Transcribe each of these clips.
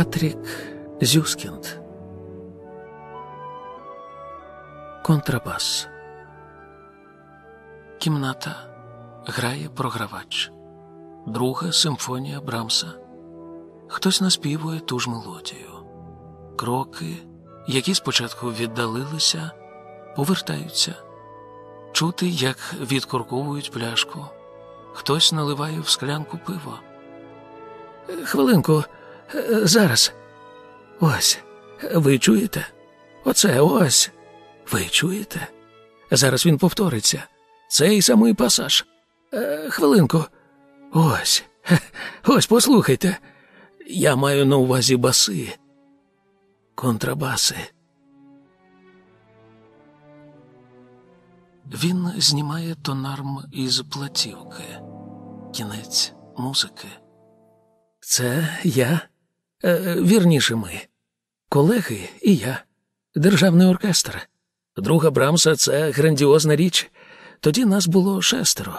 Патрік Зюскінд. Контрабас. Кімната грає програвач. Друга симфонія Брамса. Хтось наспівує ту ж мелодію. Кроки, які спочатку віддалилися, повертаються. Чути, як відкорковують пляшку. Хтось наливає в склянку. Хвилинку, е, зараз. Ось. Ви чуєте? Оце ось. Ви чуєте? Зараз він повториться. Цей самий пасаж. Е, хвилинку. Ось. Ось, послухайте. Я маю на увазі баси. Контрабаси. Він знімає тонарм із платівки. Кінець музики. Це я. Е, вірніше ми. Колеги і я. Державний оркестр. Друга Брамса це грандіозна річ. Тоді нас було шестеро.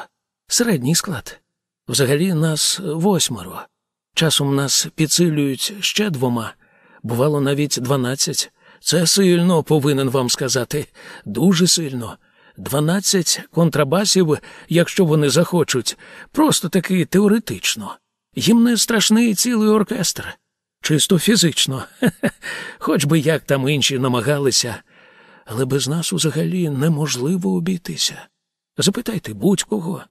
Середній склад. Взагалі нас восьмеро. Часом нас підсилюють ще двома. Бувало навіть дванадцять. Це сильно, повинен вам сказати. Дуже сильно. Дванадцять контрабасів, якщо вони захочуть, просто таки теоретично. Їм не страшний цілий оркестр. Чисто фізично. Хоч би як там інші намагалися. Але без нас взагалі неможливо обійтися. Запитайте будь-кого.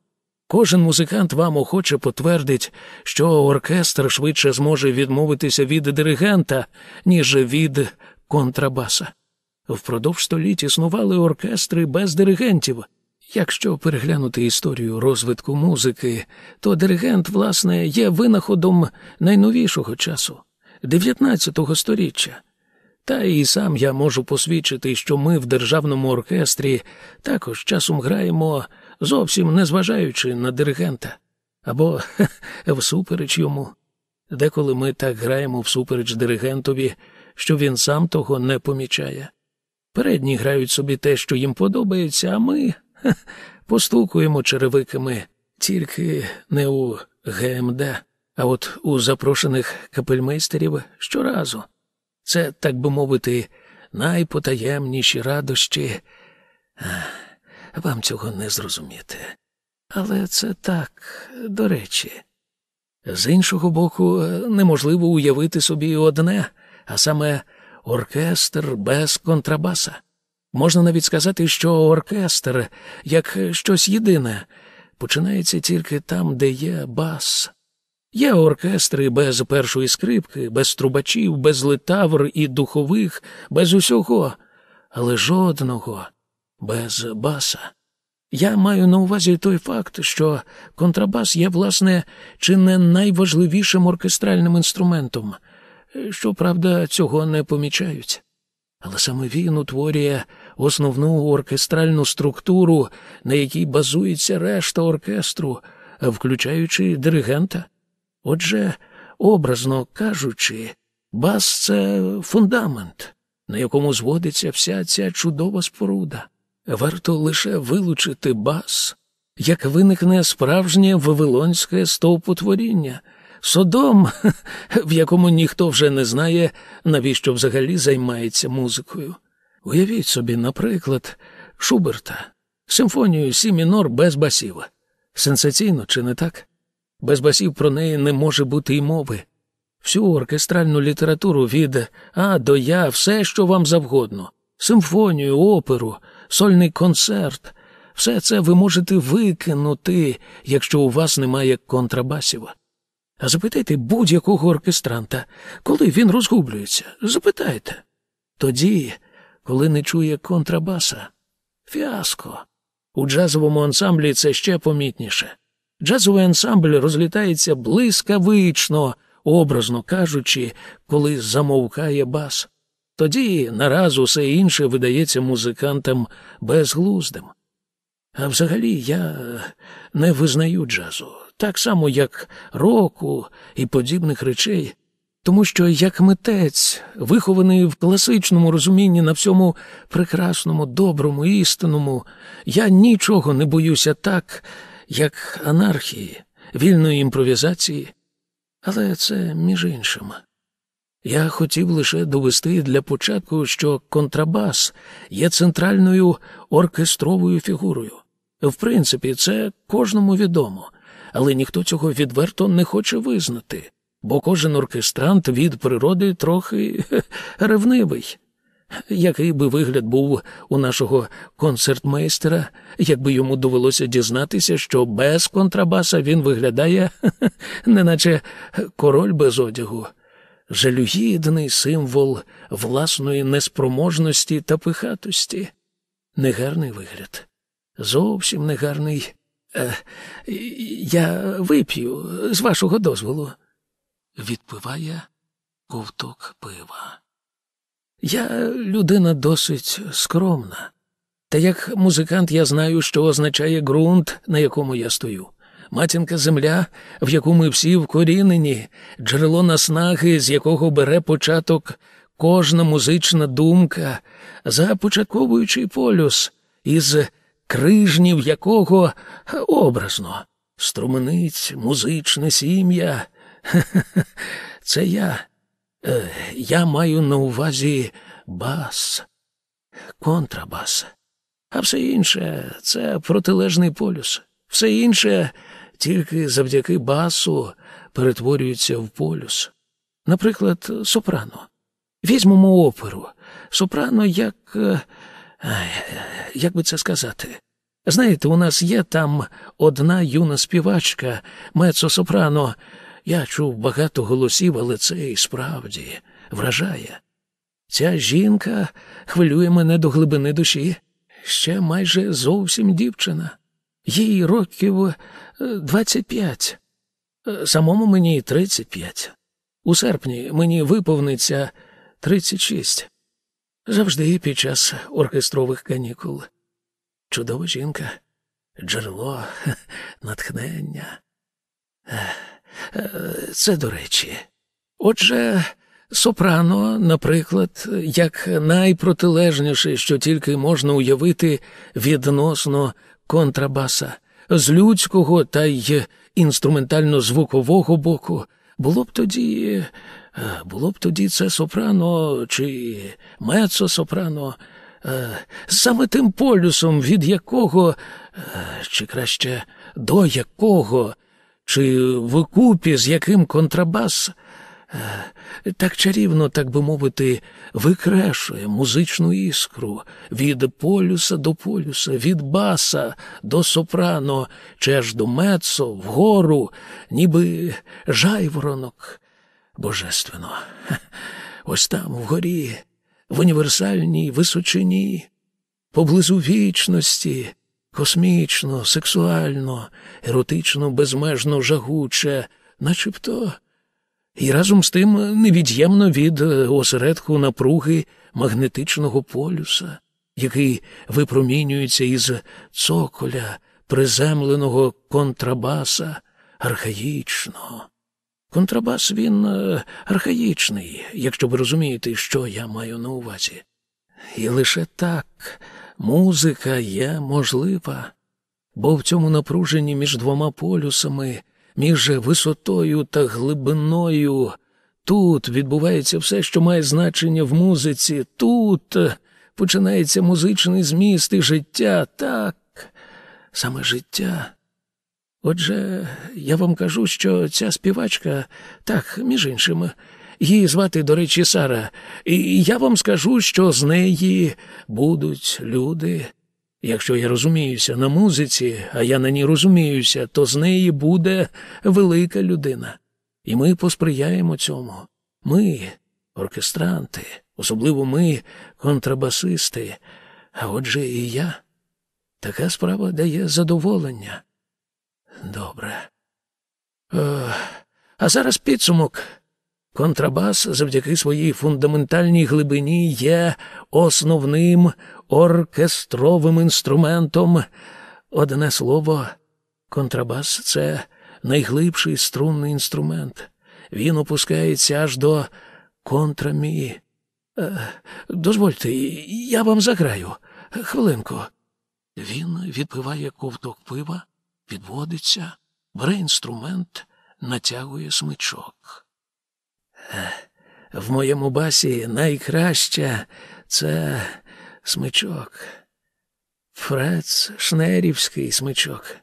Кожен музикант вам охоче потвердить, що оркестр швидше зможе відмовитися від диригента, ніж від контрабаса. Впродовж століть існували оркестри без диригентів. Якщо переглянути історію розвитку музики, то диригент, власне, є винаходом найновішого часу 19-го сторіччя. Та і сам я можу посвідчити, що ми в державному оркестрі також часом граємо, зовсім не зважаючи на диригента або хе, всупереч йому. Деколи ми так граємо всупереч диригентові, що він сам того не помічає. Передні грають собі те, що їм подобається, а ми хе, постукуємо черевиками тільки не у ГМД, а от у запрошених капельмейстерів щоразу. Це, так би мовити, найпотаємніші радощі. Вам цього не зрозуміти. Але це так, до речі. З іншого боку, неможливо уявити собі одне, а саме оркестр без контрабаса. Можна навіть сказати, що оркестр, як щось єдине, починається тільки там, де є бас. Є оркестри без першої скрипки, без трубачів, без литавр і духових, без усього, але жодного без баса. Я маю на увазі той факт, що контрабас є, власне, чи не найважливішим оркестральним інструментом, щоправда, цього не помічають. Але саме він утворює основну оркестральну структуру, на якій базується решта оркестру, включаючи диригента. Отже, образно кажучи, бас це фундамент, на якому зводиться вся ця чудова споруда. Варто лише вилучити бас, як виникне справжнє вавилонське стовпотворіння, содом, в якому ніхто вже не знає, навіщо взагалі займається музикою. Уявіть собі, наприклад, Шуберта, симфонію Сі мінор без басів. Сенсаційно, чи не так? Без басів про неї не може бути й мови. Всю оркестральну літературу від А до Я, все, що вам завгодно, симфонію, оперу, сольний концерт, все це ви можете викинути, якщо у вас немає контрабасів. А запитайте будь-якого оркестранта, коли він розгублюється, запитайте. Тоді, коли не чує контрабаса, фіаско. У джазовому ансамблі це ще помітніше. Джазовий ансамбль розлітається блискавично, образно кажучи, коли замовкає бас. Тоді нараз усе інше видається музикантам безглуздим. А взагалі я не визнаю джазу, так само, як року і подібних речей, тому що як митець, вихований в класичному розумінні на всьому прекрасному, доброму, істинному, я нічого не боюся так, як анархії, вільної імпровізації, але це між іншим. Я хотів лише довести для початку, що контрабас є центральною оркестровою фігурою. В принципі, це кожному відомо, але ніхто цього відверто не хоче визнати, бо кожен оркестрант від природи трохи ревнивий. Який би вигляд був у нашого концертмейстера, якби йому довелося дізнатися, що без контрабаса він виглядає, неначе король без одягу, жалюгідний символ власної неспроможності та пихатості. Негарний вигляд. Зовсім негарний. Е, я вип'ю з вашого дозволу. Відпиває ковток пива. Я людина досить скромна. Та як музикант я знаю, що означає ґрунт, на якому я стою. Матінка земля, в яку ми всі вкорінені, джерело наснаги, з якого бере початок кожна музична думка, започатковуючий полюс, із крижнів якого образно, струмениць, музичне сім'я. Це я. Е, я маю на увазі бас, контрабас, а все інше це протилежний полюс. Все інше тільки завдяки басу перетворюється в полюс. Наприклад, сопрано. Візьмемо оперу. Сопрано як. Е, як би це сказати? Знаєте, у нас є там одна юна співачка, мецо-сопрано, я чув багато голосів, але це і справді вражає. Ця жінка хвилює мене до глибини душі, ще майже зовсім дівчина. Їй років е, двадцять п'ять, е, самому мені тридцять п'ять. У серпні мені виповниться тридцять шість. Завжди під час оркестрових канікул. Чудова жінка, джерело, натхнення. Це до речі. Отже, сопрано, наприклад, як найпротилежніше, що тільки можна уявити відносно контрабаса, з людського та й інструментально-звукового боку, було б тоді. Було б тоді це сопрано чи мецо-сопрано, саме тим полюсом, від якого, чи краще до якого чи вкупі, з яким контрабас е, так чарівно, так би мовити, викрешує музичну іскру від полюса до полюса, від баса до сопрано, чи аж до мецо, вгору, ніби жайворонок. Божественно, ось там, вгорі, в універсальній височині, поблизу вічності, космічно, сексуально, еротично, безмежно жагуче, начебто, і разом з тим невід'ємно від осередку напруги магнетичного полюса, який випромінюється із цоколя приземленого контрабаса архаїчно. Контрабас він е, архаїчний, якщо ви розумієте, що я маю на увазі. І лише так Музика є можлива, бо в цьому напруженні між двома полюсами, між висотою та глибиною, тут відбувається все, що має значення в музиці, тут починається музичний зміст і життя, так, саме життя. Отже, я вам кажу, що ця співачка, так, між іншим, Її звати, до речі, Сара, і я вам скажу, що з неї будуть люди. Якщо я розуміюся на музиці, а я на ній розуміюся, то з неї буде велика людина. І ми посприяємо цьому. Ми, оркестранти, особливо ми, контрабасисти, а отже і я. Така справа дає задоволення. Добре. О, а зараз підсумок. Контрабас завдяки своїй фундаментальній глибині є основним оркестровим інструментом. Одне слово, контрабас це найглибший струнний інструмент. Він опускається аж до контрамі. Е, дозвольте, я вам заграю. Хвилинку. Він відпиває ковток пива, підводиться, бере інструмент, натягує смичок. В моєму басі найкраща це смичок. Фрец шнерівський смичок.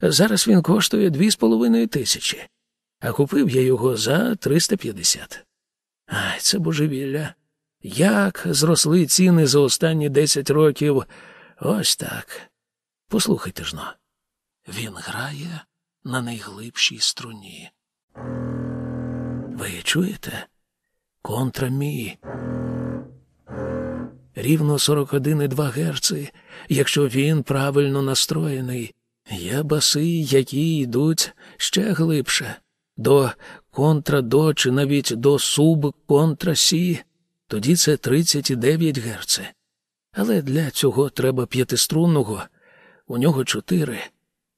Зараз він коштує дві з половиною тисячі, а купив я його за 350. Ай, це божевілля. Як зросли ціни за останні десять років? Ось так. Послухайте ж но. Він грає на найглибшій струні. Ви чуєте? Контрамі. Рівно 41,2 герци, якщо він правильно настроєний. Є баси, які йдуть ще глибше, до контра-до чи навіть до суб-контра-сі, тоді це 39 Гц. Але для цього треба п'ятиструнного, у нього чотири.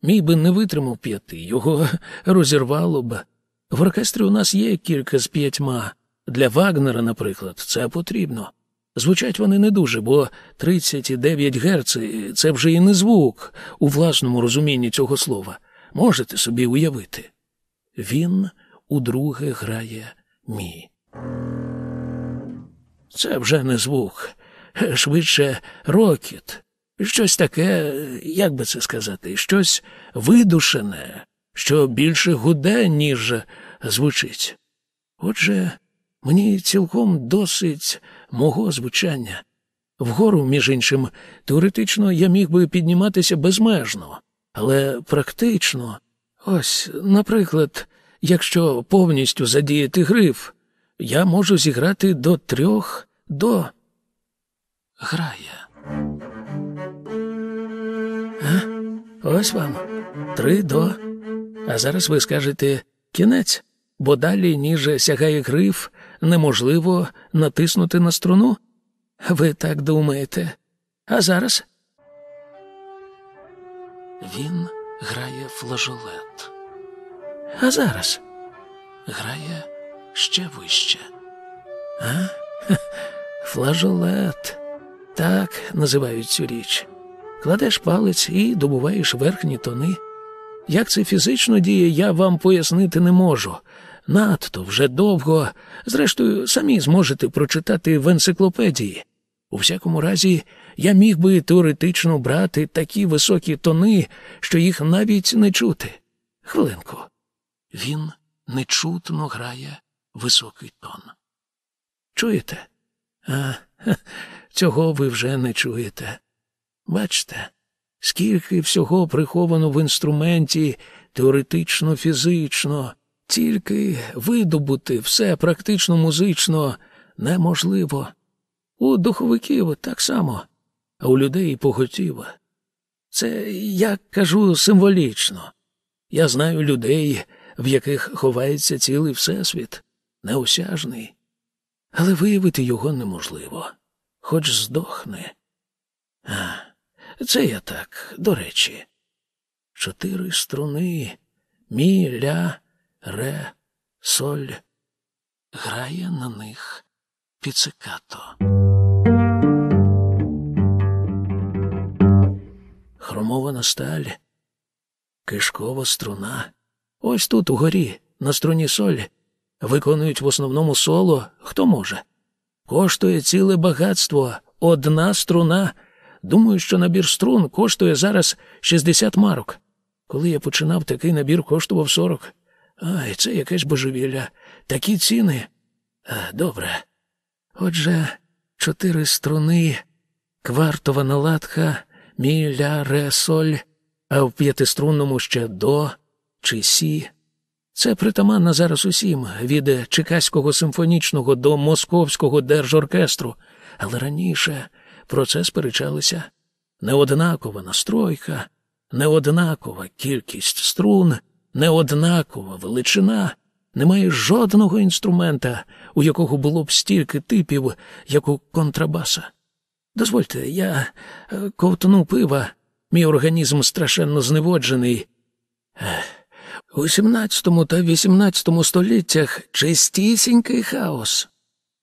Мій би не витримав п'яти, його розірвало б. В оркестрі у нас є кілька з п'ятьма. Для Вагнера, наприклад, це потрібно. Звучать вони не дуже, бо 39 Гц – це вже і не звук у власному розумінні цього слова. Можете собі уявити. Він удруге грає мі. Це вже не звук, швидше рокіт. Щось таке, як би це сказати, щось видушене, що більше гуде, ніж звучить. Отже, мені цілком досить мого звучання. Вгору, між іншим, теоретично я міг би підніматися безмежно, але практично, ось, наприклад, якщо повністю задіяти гриф, я можу зіграти до трьох до. Грає. А? Ось вам. Три до. А зараз ви скажете кінець, бо далі, ніж сягає гриф, неможливо натиснути на струну? Ви так думаєте. А зараз? Він грає флажолет. А зараз грає ще вище. А? Флажолет. Так називають цю річ. Кладеш палець і добуваєш верхні тони. Як це фізично діє, я вам пояснити не можу. Надто вже довго, зрештою, самі зможете прочитати в енциклопедії. У всякому разі, я міг би теоретично брати такі високі тони, що їх навіть не чути. Хвилинку. Він нечутно грає високий тон. Чуєте? А, цього ви вже не чуєте. Бачите, скільки всього приховано в інструменті теоретично, фізично, тільки видобути все практично музично неможливо. У духовиків так само, а у людей поготів. Це я кажу символічно. Я знаю людей, в яких ховається цілий всесвіт, неосяжний, але виявити його неможливо, хоч здохне. А, це я так, до речі. Чотири струни мі, ля, ре, соль. Грає на них піцикато. Хромована сталь, кишкова струна. Ось тут угорі, на струні соль, виконують в основному соло, хто може. Коштує ціле багатство, одна струна. Думаю, що набір струн коштує зараз 60 марок. Коли я починав, такий набір коштував 40. Ай, це якесь божевілля. Такі ціни. А, Добре. Отже, чотири струни, квартова наладка, мі, ля, ре, соль, а в п'ятиструнному ще до чи сі. Це притаманно зараз усім, від Чекаського симфонічного до Московського держоркестру, але раніше про це сперечалися. Неоднакова настройка, неоднакова кількість струн, неоднакова величина. Немає жодного інструмента, у якого було б стільки типів, як у контрабаса. Дозвольте, я е, ковтну пива, мій організм страшенно зневоджений. У 17 та 18 століттях чистісінький хаос,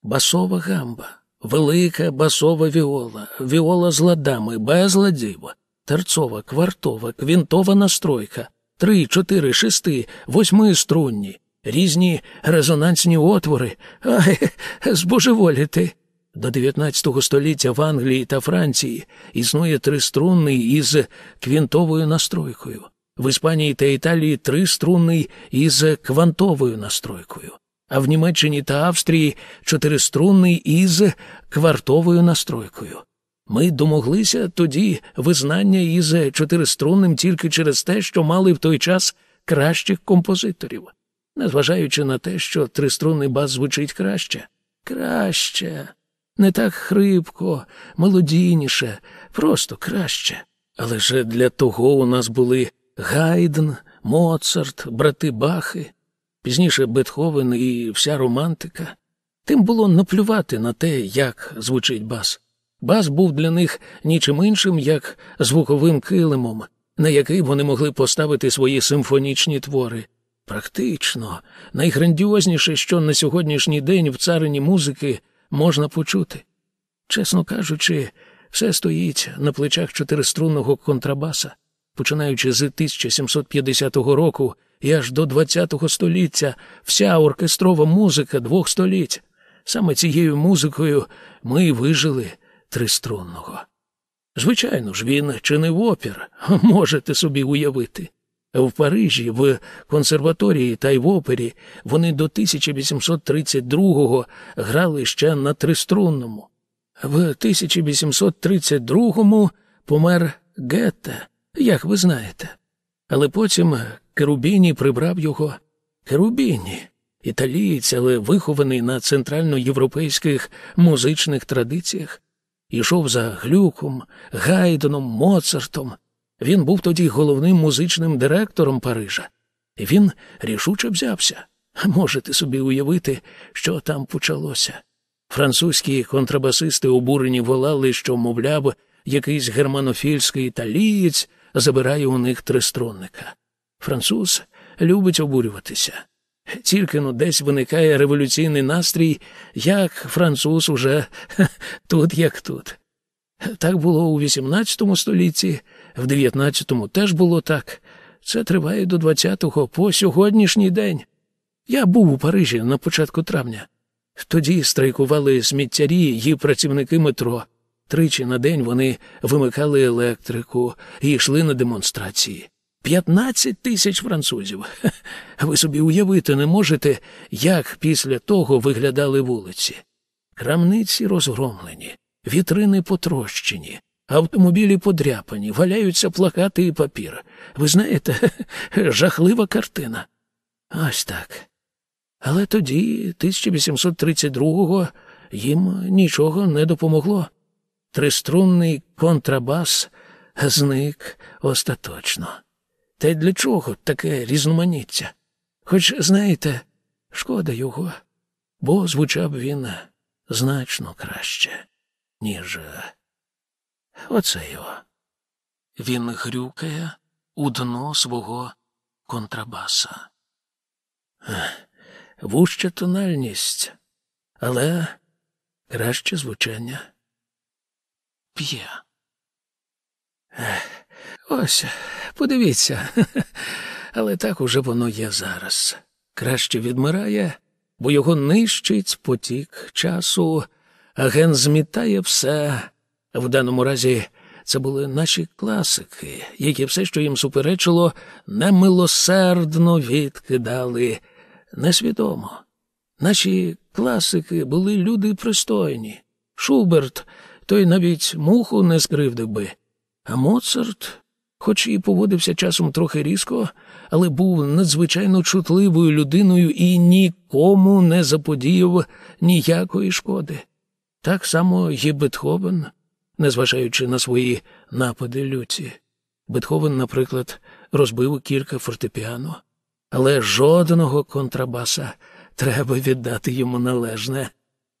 басова гамба, велика басова віола, віола з ладами, без ладів, терцова, квартова, квінтова настройка, три, чотири, шести, восьми струнні, різні резонансні отвори. Ай, збожеволіти. До 19 століття в Англії та Франції існує триструнний із квінтовою настройкою. В Іспанії та Італії триструнний із квантовою настройкою, а в Німеччині та Австрії чотириструнний із квартовою настройкою. Ми домоглися тоді визнання із чотириструнним тільки через те, що мали в той час кращих композиторів, незважаючи на те, що триструнний бас звучить краще. Краще, не так хрипко, мелодійніше, просто краще. Але ж для того у нас були Гайден, Моцарт, брати Бахи, пізніше Бетховен і вся романтика. Тим було наплювати на те, як звучить бас. Бас був для них нічим іншим, як звуковим килимом, на який вони могли поставити свої симфонічні твори. Практично, найграндіозніше, що на сьогоднішній день в царині музики можна почути. Чесно кажучи, все стоїть на плечах чотириструнного контрабаса, починаючи з 1750 року і аж до ХХ століття вся оркестрова музика двох століть. Саме цією музикою ми вижили триструнного. Звичайно ж, він чинив опір, можете собі уявити. В Парижі, в консерваторії та й в опері вони до 1832-го грали ще на триструнному. В 1832-му помер Гетте, як ви знаєте. Але потім Керубіні прибрав його. Керубіні, італієць, але вихований на центральноєвропейських музичних традиціях, ішов за Глюком, Гайденом, Моцартом. Він був тоді головним музичним директором Парижа, і він рішуче взявся. Можете собі уявити, що там почалося. Французькі контрабасисти обурені волали, що, мовляв, якийсь германофільський італієць забирає у них тристронника. Француз любить обурюватися. Тільки ну десь виникає революційний настрій, як француз уже тут, як тут. Так було у XVIII столітті, в XIX теж було так. Це триває до 20-го по сьогоднішній день. Я був у Парижі на початку травня. Тоді страйкували сміттярі і працівники метро. Тричі на день вони вимикали електрику і йшли на демонстрації. П'ятнадцять тисяч французів. Ви собі уявити не можете, як після того виглядали вулиці. Крамниці розгромлені, вітрини потрощені, автомобілі подряпані, валяються плакати і папір. Ви знаєте, жахлива картина. Ось так. Але тоді, 1832-го, їм нічого не допомогло. Триструнний контрабас зник остаточно. Та й для чого таке різноманіття? Хоч, знаєте, шкода його, бо звучав він значно краще, ніж оце його. Він грюкає у дно свого контрабаса. Вуща тональність, але краще звучання. П'є. Ось, подивіться, але так уже воно є зараз. Краще відмирає, бо його нищить потік часу, а ген змітає все. В даному разі це були наші класики, які все, що їм суперечило, немилосердно відкидали несвідомо. Наші класики були люди пристойні. Шуберт той навіть муху не скривдив би, а Моцарт хоч і поводився часом трохи різко, але був надзвичайно чутливою людиною і нікому не заподіяв ніякої шкоди. Так само і Бетховен, незважаючи на свої напади люті. Бетховен, наприклад, розбив кілька фортепіано, але жодного контрабаса треба віддати йому належне.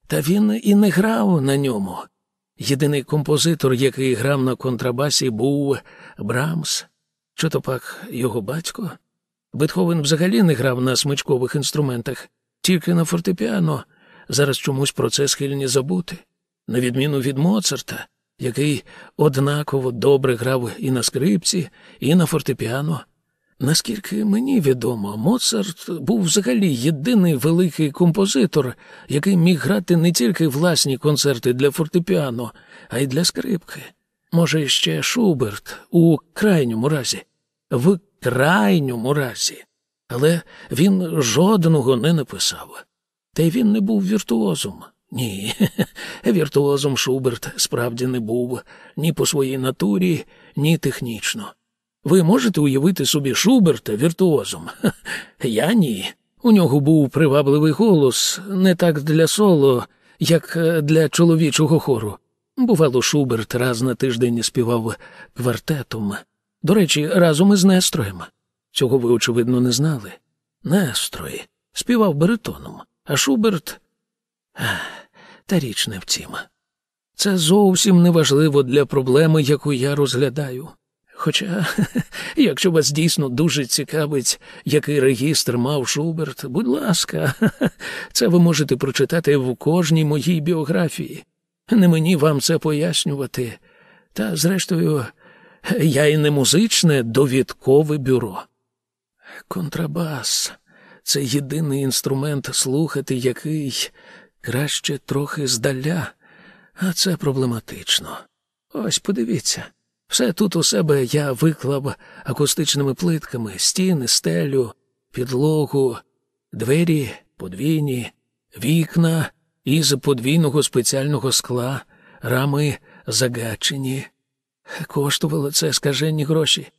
Та він і не грав на ньому. Єдиний композитор, який грав на контрабасі, був Брамс, чи то пак його батько. Бетховен взагалі не грав на смичкових інструментах, тільки на фортепіано. Зараз чомусь про це схильні забути, на відміну від Моцарта, який однаково добре грав і на скрипці, і на фортепіано. Наскільки мені відомо, Моцарт був взагалі єдиний великий композитор, який міг грати не тільки власні концерти для фортепіано, а й для скрипки. Може, ще Шуберт у крайньому разі, в крайньому разі. Але він жодного не написав. Та й він не був віртуозом. Ні, віртуозом Шуберт справді не був ні по своїй натурі, ні технічно. Ви можете уявити собі Шуберта віртуозом? Я ні. У нього був привабливий голос, не так для соло, як для чоловічого хору. Бувало, Шуберт раз на тиждень співав квартетом. До речі, разом із Нестроєм. Цього ви, очевидно, не знали. Нестрой співав баритоном, а Шуберт. Та річ не втім. Це зовсім неважливо для проблеми, яку я розглядаю. Хоча, якщо вас дійсно дуже цікавить, який регістр мав Шуберт, будь ласка, це ви можете прочитати в кожній моїй біографії. Не мені вам це пояснювати. Та, зрештою, я і не музичне довідкове бюро. Контрабас це єдиний інструмент, слухати який краще трохи здаля, а це проблематично. Ось подивіться. Все тут у себе я виклав акустичними плитками, стіни, стелю, підлогу, двері подвійні, вікна із подвійного спеціального скла, рами загачені. Коштувало це скажені гроші.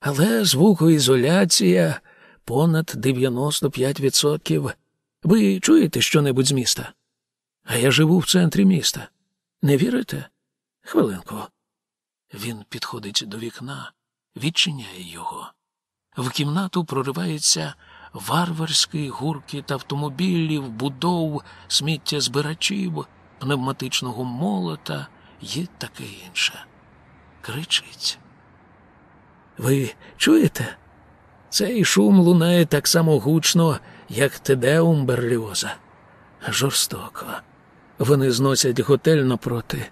Але звукоізоляція понад 95%. Ви чуєте щонебудь з міста? А я живу в центрі міста. Не вірите? Хвилинку. Він підходить до вікна, відчиняє його. В кімнату проривається варварський гуркіт автомобілів, будов, сміттєзбирачів, пневматичного молота і таке інше. Кричить. Ви чуєте? Цей шум лунає так само гучно, як Тедеум Берліоза. Жорстоко. Вони зносять готель напроти.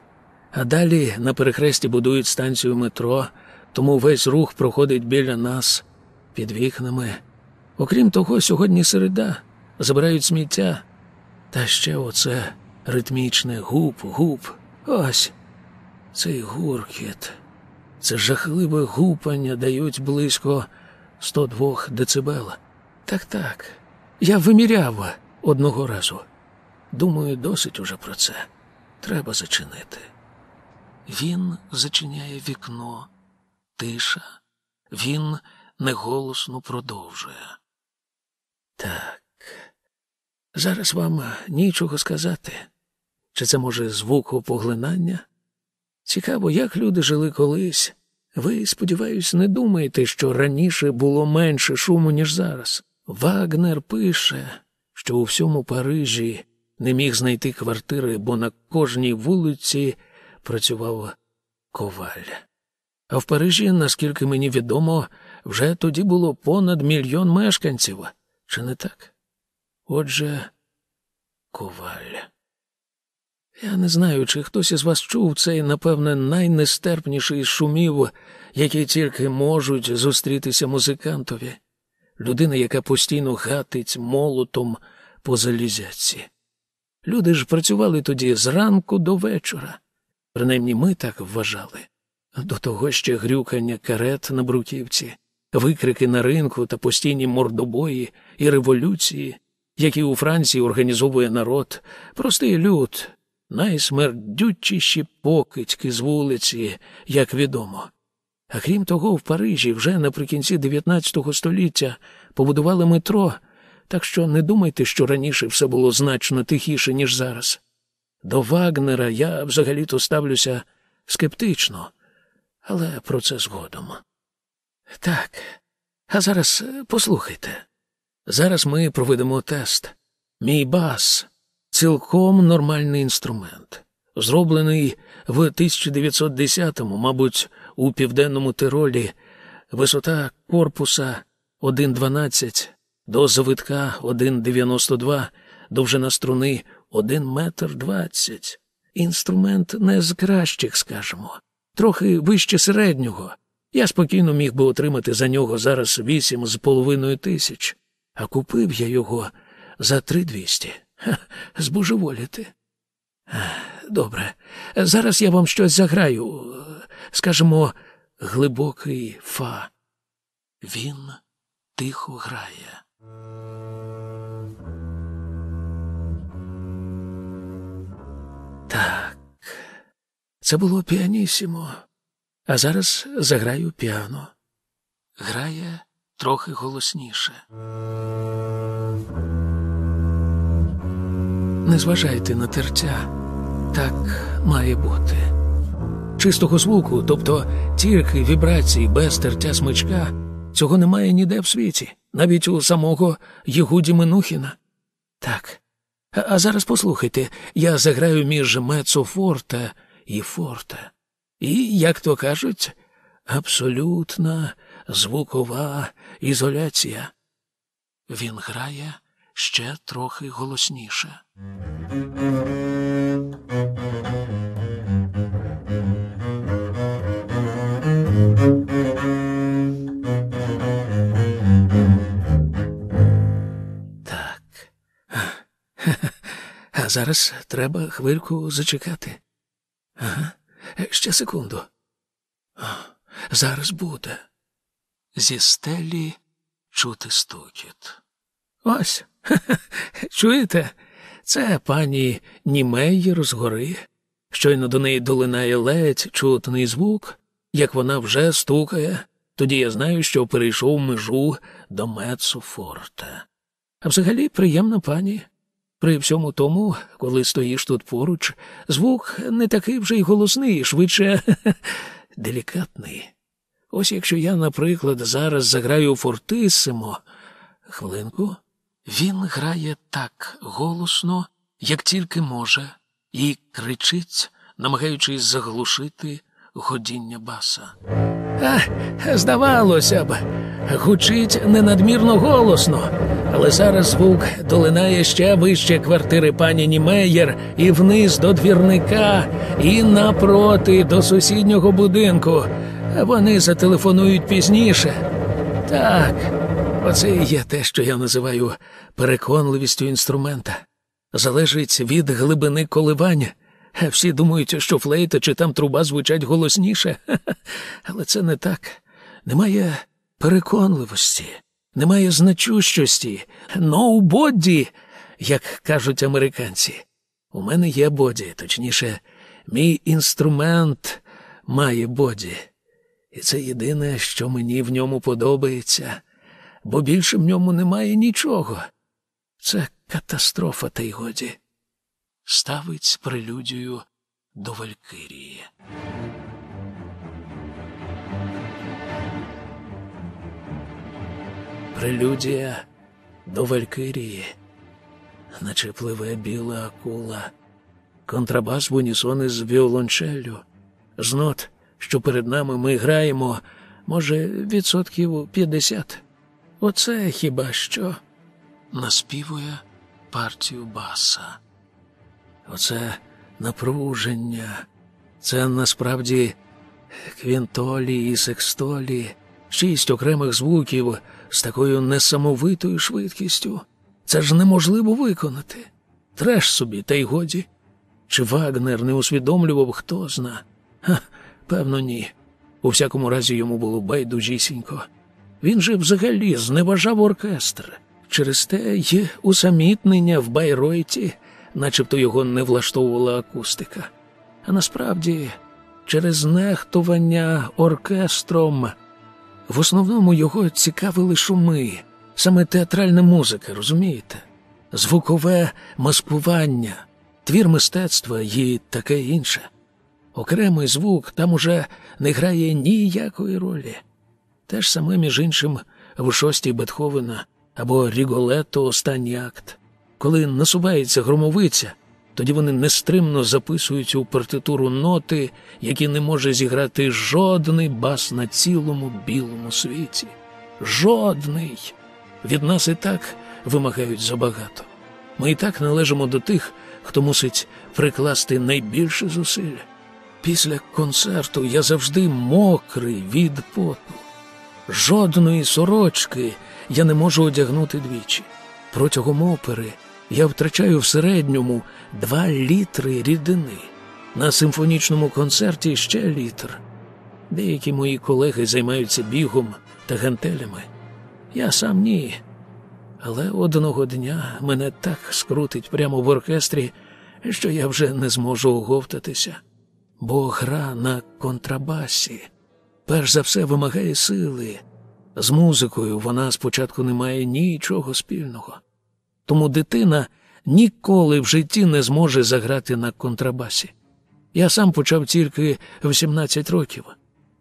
А далі на перехресті будують станцію метро, тому весь рух проходить біля нас, під вікнами. Окрім того, сьогодні середа, забирають сміття. Та ще оце ритмічне гуп-гуп. Ось цей гуркіт. Це жахливе гупання дають близько 102 децибел. Так так. Я виміряв одного разу. Думаю, досить уже про це. Треба зачинити. Він зачиняє вікно, тиша, він неголосно продовжує. Так, зараз вам нічого сказати. Чи це може звукопоглинання? Цікаво, як люди жили колись. Ви, сподіваюсь, не думаєте, що раніше було менше шуму, ніж зараз. Вагнер пише, що у всьому Парижі не міг знайти квартири, бо на кожній вулиці працював коваль. А в Парижі, наскільки мені відомо, вже тоді було понад мільйон мешканців, чи не так? Отже, коваль. Я не знаю, чи хтось із вас чув цей, напевне, найнестерпніший з шумів, які тільки можуть зустрітися музикантові, людина, яка постійно гатить молотом по залізяці. Люди ж працювали тоді зранку до вечора. Принаймні ми так вважали. До того ще грюкання карет на бруківці, викрики на ринку та постійні мордобої і революції, які у Франції організовує народ, простий люд, найсмердючіші покидьки з вулиці, як відомо. А крім того, в Парижі вже наприкінці 19 століття побудували метро, так що не думайте, що раніше все було значно тихіше, ніж зараз. До Вагнера я взагалі-то ставлюся скептично, але про це згодом. Так, а зараз послухайте. Зараз ми проведемо тест. Мій бас цілком нормальний інструмент, зроблений в 1910-му, мабуть, у південному Тиролі, висота корпуса 1,12, до завитка 1,92, довжина струни один метр двадцять. Інструмент не з кращих, скажемо, трохи вище середнього. Я спокійно міг би отримати за нього зараз вісім з половиною тисяч, а купив я його за три двісті. Збожеволіти. Добре, зараз я вам щось заграю, скажімо, глибокий фа. Він тихо грає. Так, це було піанісімо, а зараз заграю піано. Грає трохи голосніше. Не зважайте на тертя, так має бути. Чистого звуку, тобто тільки вібрації без тертя смичка, цього немає ніде в світі, навіть у самого Єгуді Минухіна. Так. А, зараз послухайте, я заграю між мецо форте і форте. І, як то кажуть, абсолютна звукова ізоляція. Він грає ще трохи голосніше. Так. А зараз треба хвильку зачекати. Ага. Ще секунду. Зараз буде. Зі стелі чути стукіт. Ось. Чуєте? Це пані Німеєр згори. Щойно до неї долинає ледь чутний звук, як вона вже стукає, тоді я знаю, що перейшов межу до Мецофорта. А взагалі приємна пані. При всьому тому, коли стоїш тут поруч, звук не такий вже й голосний, швидше делікатний. Ось якщо я, наприклад, зараз заграю фортисимо, хвилинку, він грає так голосно, як тільки може, і кричить, намагаючись заглушити годіння баса. А, здавалося б, гучить ненадмірно голосно, але зараз звук долинає ще вище квартири пані Німеєр і вниз до двірника, і напроти до сусіднього будинку. Вони зателефонують пізніше. Так, оце і є те, що я називаю переконливістю інструмента. Залежить від глибини коливання. Всі думають, що флейта чи там труба звучать голосніше, але це не так. Немає переконливості, немає значущості, no body, як кажуть американці. У мене є боді, точніше, мій інструмент має боді. І це єдине, що мені в ньому подобається, бо більше в ньому немає нічого. Це катастрофа, та й годі. Ставить прелюдію до Валькирії. Прелюдія до Валькирії, наче пливе біла акула, контрабас в унісон із віолончеллю, з нот, що перед нами ми граємо, може, відсотків п'ятдесят. Оце хіба що наспівує партію баса. Оце напруження, це насправді квінтолі і секстолі, шість окремих звуків з такою несамовитою швидкістю. Це ж неможливо виконати. Треш собі, та й годі. Чи Вагнер не усвідомлював, хто зна? Ха, Певно, ні. У всякому разі йому було байдужісінько. Він же взагалі зневажав оркестр. Через те й усамітнення в Байройті, начебто його не влаштовувала акустика. А насправді, через нехтування оркестром, в основному його цікавили шуми, саме театральна музика, розумієте? Звукове маскування, твір мистецтва і таке інше. Окремий звук там уже не грає ніякої ролі. Те ж саме, між іншим, в шостій Бетховена або Ріголетто останній акт. Коли насувається громовиця, тоді вони нестримно записують у партитуру ноти, які не може зіграти жодний бас на цілому білому світі. Жодний. Від нас і так вимагають забагато. Ми і так належимо до тих, хто мусить прикласти найбільше зусиль. Після концерту я завжди мокрий від поту. Жодної сорочки я не можу одягнути двічі. Протягом опери я втрачаю в середньому два літри рідини. На симфонічному концерті ще літр. Деякі мої колеги займаються бігом та гантелями. Я сам ні. Але одного дня мене так скрутить прямо в оркестрі, що я вже не зможу оговтатися. Бо гра на контрабасі перш за все вимагає сили. З музикою вона спочатку не має нічого спільного. Тому дитина ніколи в житті не зможе заграти на контрабасі. Я сам почав тільки в 17 років,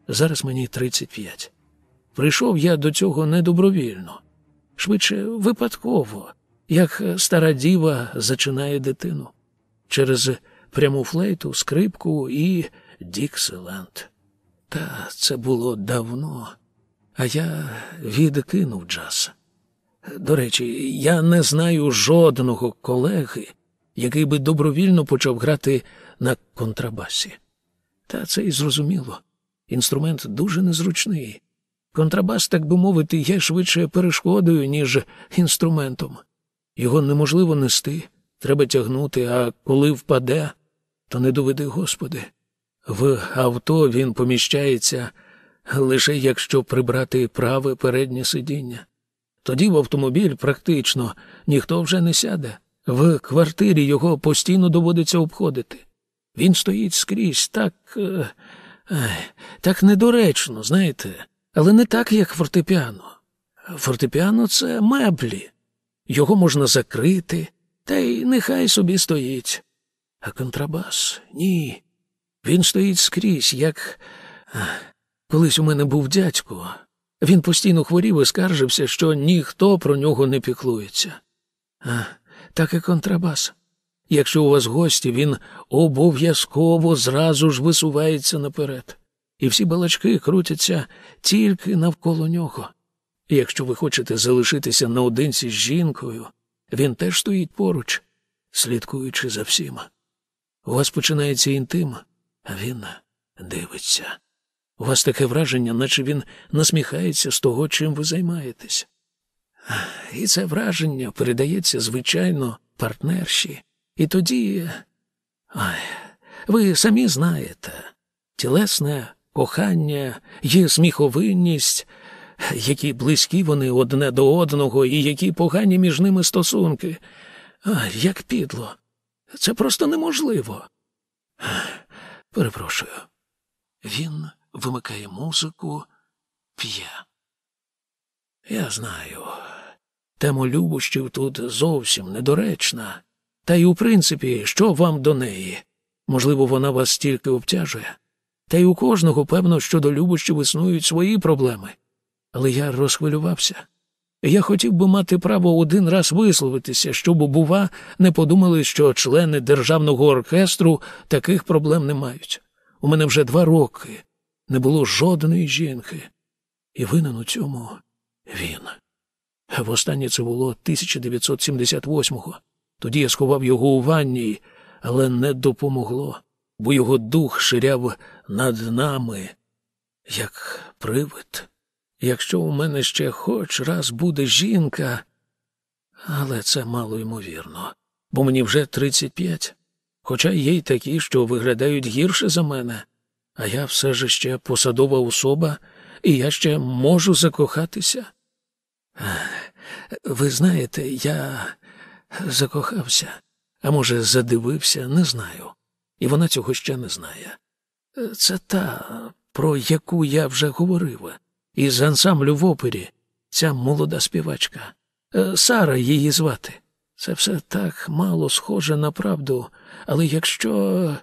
зараз мені 35. Прийшов я до цього недобровільно, швидше випадково, як стара діва зачинає дитину через пряму флейту, скрипку і Дікселанд. Та це було давно, а я відкинув джаз. До речі, я не знаю жодного колеги, який би добровільно почав грати на контрабасі. Та це і зрозуміло. Інструмент дуже незручний. Контрабас, так би мовити, є швидше перешкодою, ніж інструментом. Його неможливо нести, треба тягнути, а коли впаде, то не доведи Господи. В авто він поміщається лише якщо прибрати праве переднє сидіння. Тоді в автомобіль практично ніхто вже не сяде. В квартирі його постійно доводиться обходити. Він стоїть скрізь так. Е, так недоречно, знаєте, але не так, як фортепіано. Фортепіано це меблі. Його можна закрити, та й нехай собі стоїть. А контрабас ні. Він стоїть скрізь, як. Колись у мене був дядько. Він постійно хворів і скаржився, що ніхто про нього не піклується. А, Так і контрабас. Якщо у вас гості, він обов'язково зразу ж висувається наперед, і всі балачки крутяться тільки навколо нього. Якщо ви хочете залишитися наодинці з жінкою, він теж стоїть поруч, слідкуючи за всіма. У вас починається інтим, а він дивиться. У вас таке враження, наче він насміхається з того, чим ви займаєтесь. І це враження передається, звичайно, партнерші. І тоді. Ай, ви самі знаєте, тілесне кохання, є сміховинність, які близькі вони одне до одного, і які погані між ними стосунки. Ай, як підло. Це просто неможливо. Перепрошую. Він вимикає музику, п'є. Я знаю. Тема любощів тут зовсім недоречна. Та й у принципі, що вам до неї? Можливо, вона вас стільки обтяжує. Та й у кожного, певно, щодо любощів існують свої проблеми. Але я розхвилювався. Я хотів би мати право один раз висловитися, щоб, бува, не подумали, що члени державного оркестру таких проблем не мають. У мене вже два роки не було жодної жінки. І винен у цьому він. Востаннє це було 1978-го. Тоді я сховав його у ванні, але не допомогло, бо його дух ширяв над нами, як привид. Якщо у мене ще хоч раз буде жінка, але це мало ймовірно, бо мені вже 35, хоча є й такі, що виглядають гірше за мене, а я все ж ще посадова особа, і я ще можу закохатися. Ви знаєте, я закохався, а може, задивився, не знаю. І вона цього ще не знає. Це та, про яку я вже говорив, із ансамблю в опері, ця молода співачка. Е, Сара її звати. Це все так мало схоже на правду, але якщо.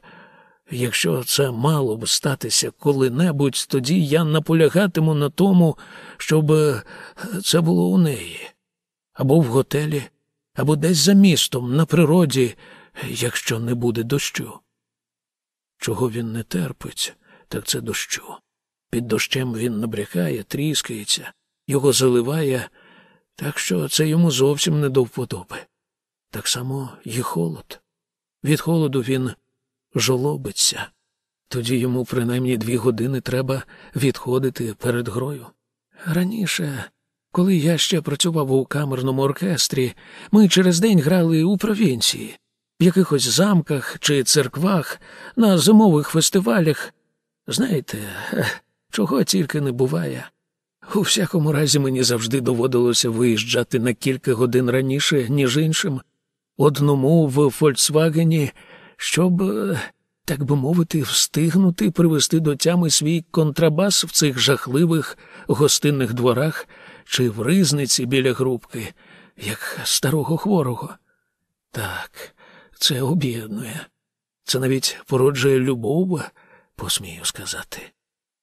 Якщо це мало б статися коли-небудь, тоді я наполягатиму на тому, щоб це було у неї, або в готелі, або десь за містом, на природі, якщо не буде дощу. Чого він не терпить, так це дощу. Під дощем він набрякає, тріскається, його заливає, так що це йому зовсім не до вподоби. Так само і холод. Від холоду він жолобиться. Тоді йому принаймні дві години треба відходити перед грою. Раніше, коли я ще працював у камерному оркестрі, ми через день грали у провінції, в якихось замках чи церквах, на зимових фестивалях. Знаєте, чого тільки не буває. У всякому разі, мені завжди доводилося виїжджати на кілька годин раніше, ніж іншим, одному в Фольксвагені, щоб, так би мовити, встигнути привести до тями свій контрабас в цих жахливих гостинних дворах чи в ризниці біля грубки, як старого хворого. Так, це об'єднує. Це навіть породжує любов, посмію сказати.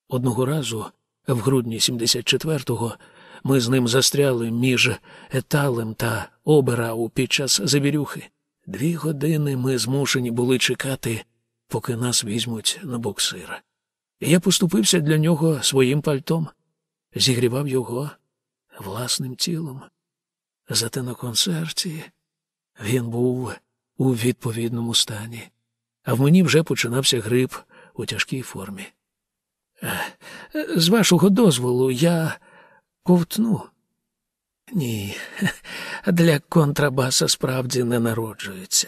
Одного разу, в грудні 74-го, ми з ним застряли між еталем та оберау під час завірюхи. Дві години ми змушені були чекати, поки нас візьмуть на боксира. Я поступився для нього своїм пальтом, зігрівав його власним тілом. Зате на концерті він був у відповідному стані, а в мені вже починався грип у тяжкій формі. З вашого дозволу я ковтну. Ні, для контрабаса справді не народжується.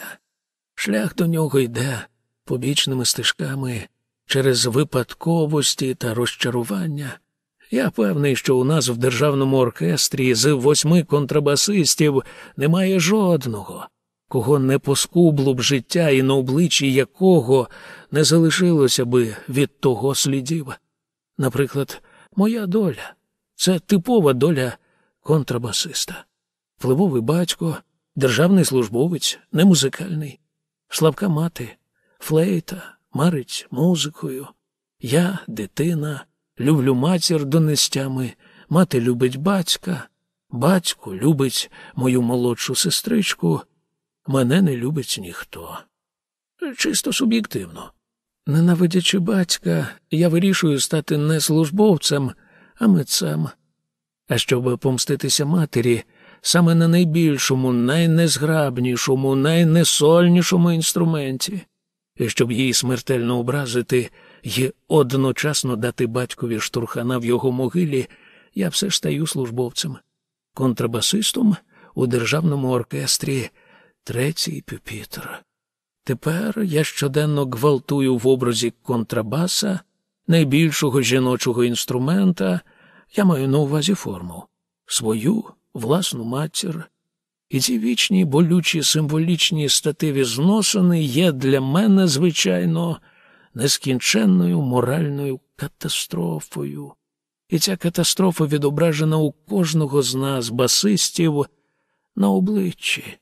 Шлях до нього йде побічними стежками через випадковості та розчарування. Я певний, що у нас в державному оркестрі з восьми контрабасистів немає жодного, кого не поскубло б життя і на обличчі якого не залишилося би від того слідів. Наприклад, моя доля це типова доля контрабасиста. Впливовий батько, державний службовець, не музикальний, слабка мати, флейта, марить музикою. Я, дитина, люблю матір донестями, мати любить батька, батько любить мою молодшу сестричку, мене не любить ніхто. Чисто суб'єктивно. Ненавидячи батька, я вирішую стати не службовцем, а митцем. А щоб помститися матері, саме на найбільшому, найнезграбнішому, найнесольнішому інструменті, і щоб її смертельно образити і одночасно дати батькові штурхана в його могилі, я все ж стаю службовцем, контрабасистом у державному оркестрі третій пюпітер. Тепер я щоденно гвалтую в образі контрабаса, найбільшого жіночого інструмента, я маю на увазі форму, свою власну матір. І ці вічні болючі символічні стативі зносини є для мене, звичайно, нескінченною моральною катастрофою. І ця катастрофа відображена у кожного з нас, басистів, на обличчі.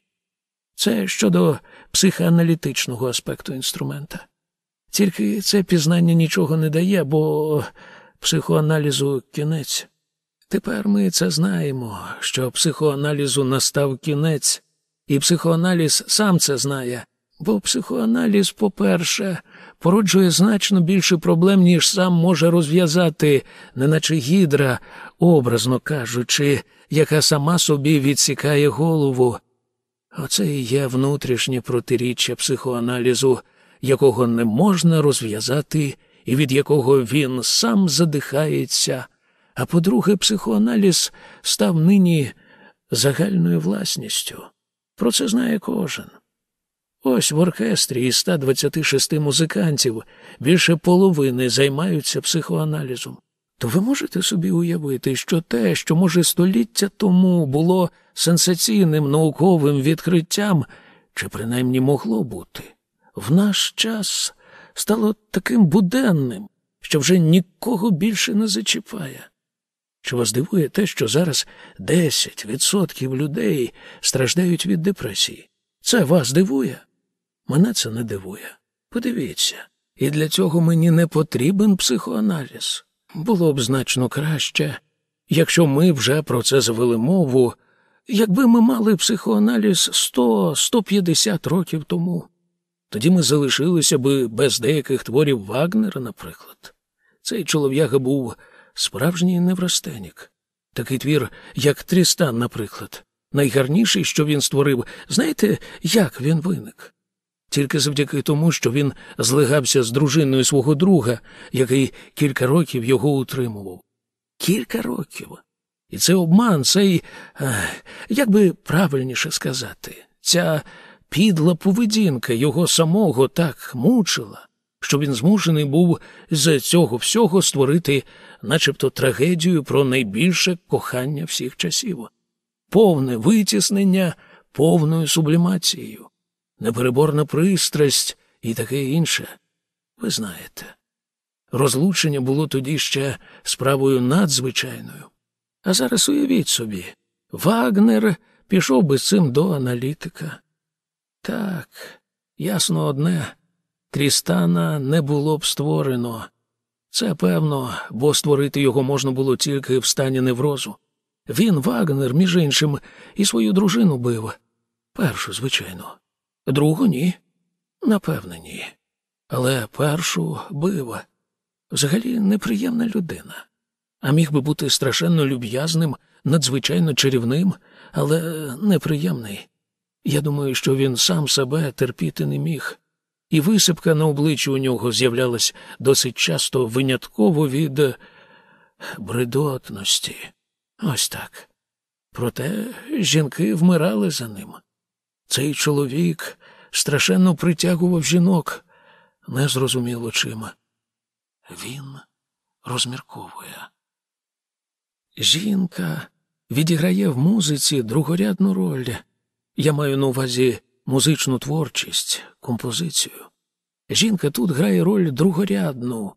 Це щодо психоаналітичного аспекту інструмента. Тільки це пізнання нічого не дає, бо психоаналізу кінець. Тепер ми це знаємо, що психоаналізу настав кінець, і психоаналіз сам це знає, бо психоаналіз, по-перше, породжує значно більше проблем, ніж сам може розв'язати, неначе гідра, образно кажучи, яка сама собі відсікає голову. Оце і є внутрішнє протиріччя психоаналізу, якого не можна розв'язати і від якого він сам задихається. А по-друге, психоаналіз став нині загальною власністю. Про це знає кожен. Ось в оркестрі із 126 музикантів більше половини займаються психоаналізом. То ви можете собі уявити, що те, що, може, століття тому було сенсаційним науковим відкриттям, чи принаймні могло бути, в наш час стало таким буденним, що вже нікого більше не зачіпає. Чи вас дивує те, що зараз 10% людей страждають від депресії? Це вас дивує? Мене це не дивує. Подивіться, і для цього мені не потрібен психоаналіз. Було б значно краще, якщо ми вже про це завели мову, якби ми мали психоаналіз 100-150 років тому. Тоді ми залишилися би без деяких творів Вагнера, наприклад. Цей чолов'яга був справжній неврастенік. Такий твір, як Трістан, наприклад, найгарніший, що він створив. Знаєте, як він виник? тільки завдяки тому, що він злигався з дружиною свого друга, який кілька років його утримував. Кілька років. І це обман, цей, як би правильніше сказати, ця підла поведінка його самого так мучила, що він змушений був з цього всього створити, начебто, трагедію про найбільше кохання всіх часів, повне витіснення повною сублімацією, непереборна пристрасть і таке інше. Ви знаєте. Розлучення було тоді ще справою надзвичайною. А зараз уявіть собі, Вагнер пішов би з цим до аналітика. Так, ясно одне, Трістана не було б створено. Це певно, бо створити його можна було тільки в стані неврозу. Він, Вагнер, між іншим, і свою дружину бив. Першу, звичайно, другу ні. Напевне, ні. Але першу бив. Взагалі неприємна людина. А міг би бути страшенно люб'язним, надзвичайно чарівним, але неприємний. Я думаю, що він сам себе терпіти не міг, і висипка на обличчі у нього з'являлась досить часто винятково від бредотності. Ось так. Проте жінки вмирали за ним. Цей чоловік страшенно притягував жінок, незрозуміло чим. Він розмірковує. Жінка відіграє в музиці другорядну роль. Я маю на увазі музичну творчість, композицію. Жінка тут грає роль другорядну.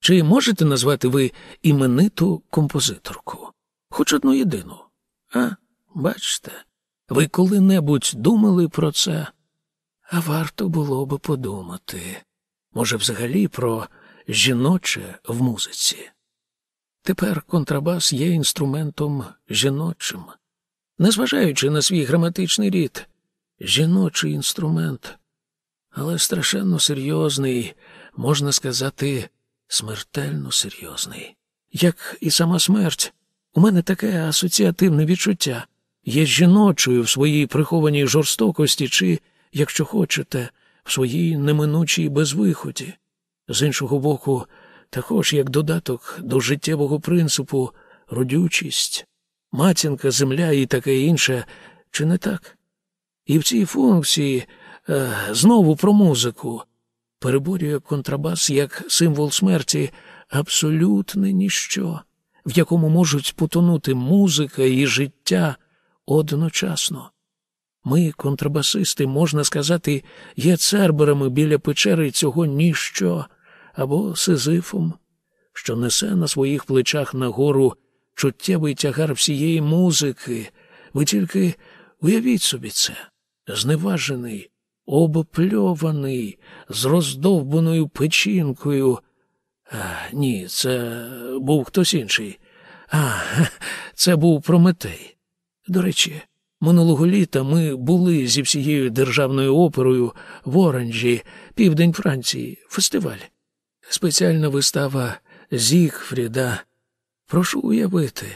Чи можете назвати ви імениту композиторку? Хоч одну єдину. А, бачите, ви коли-небудь думали про це? А варто було би подумати. Може, взагалі про жіноче в музиці. Тепер контрабас є інструментом жіночим, незважаючи на свій граматичний рід, жіночий інструмент, але страшенно серйозний, можна сказати, смертельно серйозний. Як і сама смерть, у мене таке асоціативне відчуття є жіночою в своїй прихованій жорстокості чи, якщо хочете, в своїй неминучій безвиході. З іншого боку, також як додаток до життєвого принципу родючість, матінка, земля і таке інше, чи не так? І в цій функції е, знову про музику переборює контрабас як символ смерті абсолютне ніщо, в якому можуть потонути музика і життя одночасно. Ми, контрабасисти, можна сказати, є церберами біля печери цього ніщо або Сизифом, що несе на своїх плечах нагору чуттєвий тягар всієї музики. Ви тільки уявіть собі це, зневажений, обпльований, з роздовбаною печінкою. А, Ні, це був хтось інший. А, це був Прометей. До речі, минулого літа ми були зі всією державною оперою в Оранжі, південь Франції, фестиваль. Спеціальна вистава Зігфріда. Прошу уявити,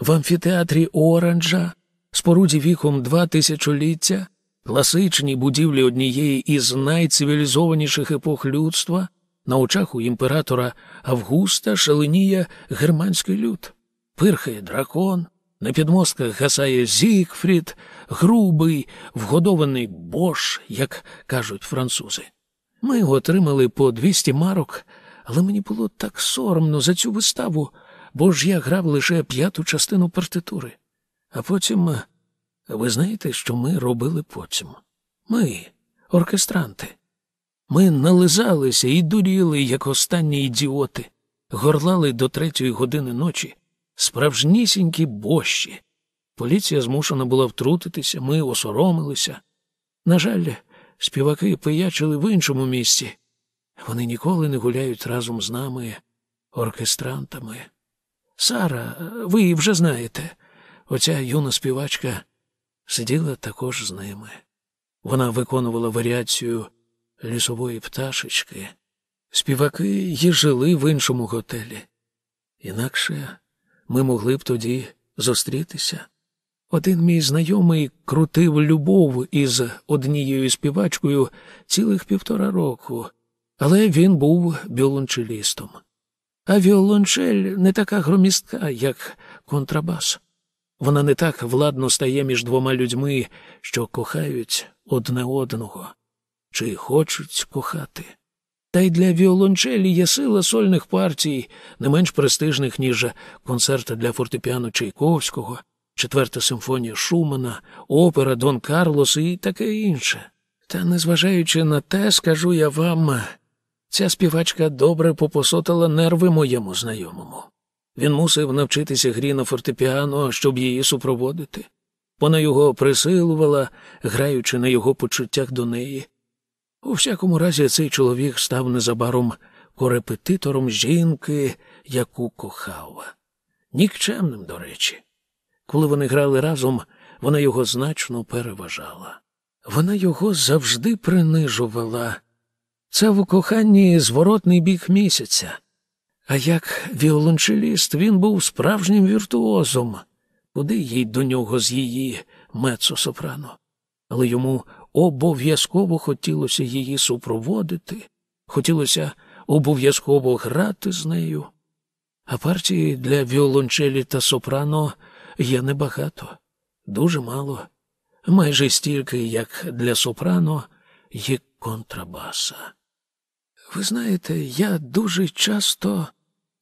в амфітеатрі Оранжа, споруді віком два тисячоліття, класичній будівлі однієї із найцивілізованіших епох людства, на очах у імператора Августа шаленіє германський люд, пирхає дракон, на підмостках гасає Зігфрід, грубий, вгодований бош, як кажуть французи. Ми отримали по 200 марок, але мені було так соромно за цю виставу, бо ж я грав лише п'яту частину партитури. А потім, ви знаєте, що ми робили потім? Ми, оркестранти. Ми нализалися і дуріли, як останні ідіоти, горлали до третьої години ночі, справжнісінькі бощі. Поліція змушена була втрутитися, ми осоромилися. На жаль, співаки пиячили в іншому місці. Вони ніколи не гуляють разом з нами, оркестрантами. Сара, ви її вже знаєте, оця юна співачка сиділа також з ними. Вона виконувала варіацію лісової пташечки. Співаки її жили в іншому готелі. Інакше ми могли б тоді зустрітися. Один мій знайомий крутив любов із однією співачкою цілих півтора року, але він був біолончелістом. А віолончель не така громістка, як контрабас. Вона не так владно стає між двома людьми, що кохають одне одного, чи хочуть кохати. Та й для віолончелі є сила сольних партій, не менш престижних, ніж концерти для фортепіано Чайковського, четверта симфонія Шумана, опера Дон Карлос і таке інше. Та незважаючи на те, скажу я вам, ця співачка добре попосотила нерви моєму знайомому. Він мусив навчитися грі на фортепіано, щоб її супроводити. Вона його присилувала, граючи на його почуттях до неї. У всякому разі, цей чоловік став незабаром корепетитором жінки, яку кохав. Нікчемним, до речі. Коли вони грали разом, вона його значно переважала. Вона його завжди принижувала. Це в коханні зворотний бік місяця. А як віолончеліст він був справжнім віртуозом, куди їй до нього з її мецо-сопрано. Але йому обов'язково хотілося її супроводити, хотілося обов'язково грати з нею. А партії для віолончелі та сопрано є небагато, дуже мало, майже стільки, як для сопрано і контрабаса. Ви знаєте, я дуже часто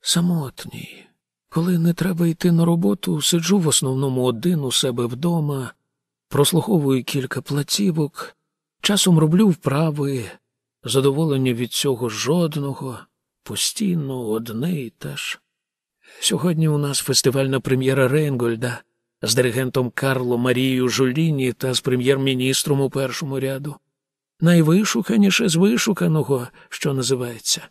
самотній. Коли не треба йти на роботу, сиджу в основному один у себе вдома, прослуховую кілька платівок, часом роблю вправи, задоволення від цього жодного, постійно одне і те ж. Сьогодні у нас фестивальна прем'єра Рейнгольда з диригентом Карло Марією Жуліні та з прем'єр-міністром у першому ряду. Найвишуканіше з вишуканого, що називається.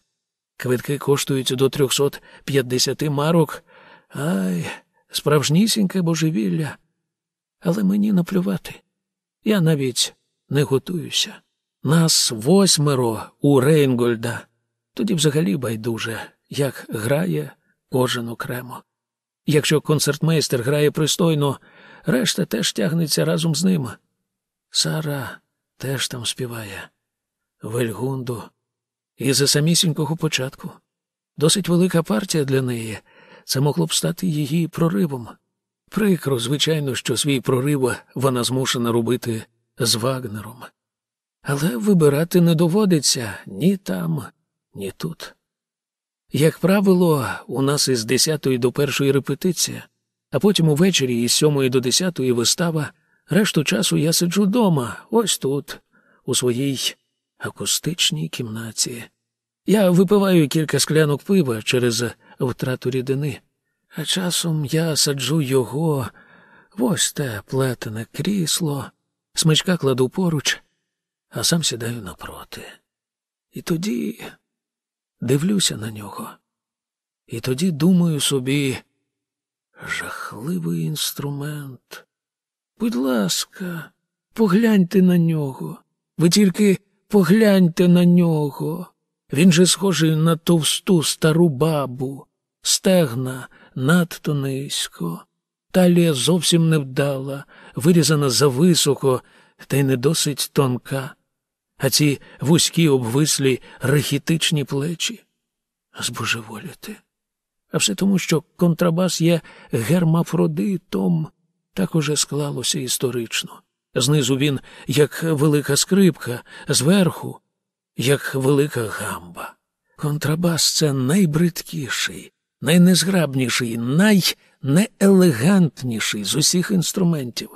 Квитки коштують до 350 марок. Ай, справжнісіньке божевілля. Але мені наплювати. Я навіть не готуюся. Нас восьмеро у Рейнгольда. Тоді взагалі байдуже, як грає кожен окремо. Якщо концертмейстер грає пристойно, решта теж тягнеться разом з ним. Сара теж там співає. Вельгунду. І за самісінького початку. Досить велика партія для неї. Це могло б стати її проривом. Прикро, звичайно, що свій прорив вона змушена робити з Вагнером. Але вибирати не доводиться ні там, ні тут. Як правило, у нас із десятої до першої репетиція, а потім увечері із сьомої до десятої вистава, решту часу я сиджу вдома, ось тут, у своїй акустичній кімнаті. Я випиваю кілька склянок пива через втрату рідини, а часом я саджу його в ось те плетене крісло, смичка кладу поруч, а сам сідаю напроти. І тоді дивлюся на нього. І тоді думаю собі, жахливий інструмент. Будь ласка, погляньте на нього. Ви тільки погляньте на нього. Він же схожий на товсту стару бабу, стегна надто низько, талія зовсім невдала, вирізана зависоко, та й не досить тонка а ці вузькі обвислі рехітичні плечі. Збожеволіти. А все тому, що контрабас є гермафродитом, так уже склалося історично. Знизу він, як велика скрипка, зверху, як велика гамба. Контрабас це найбридкіший, найнезграбніший, найнеелегантніший з усіх інструментів.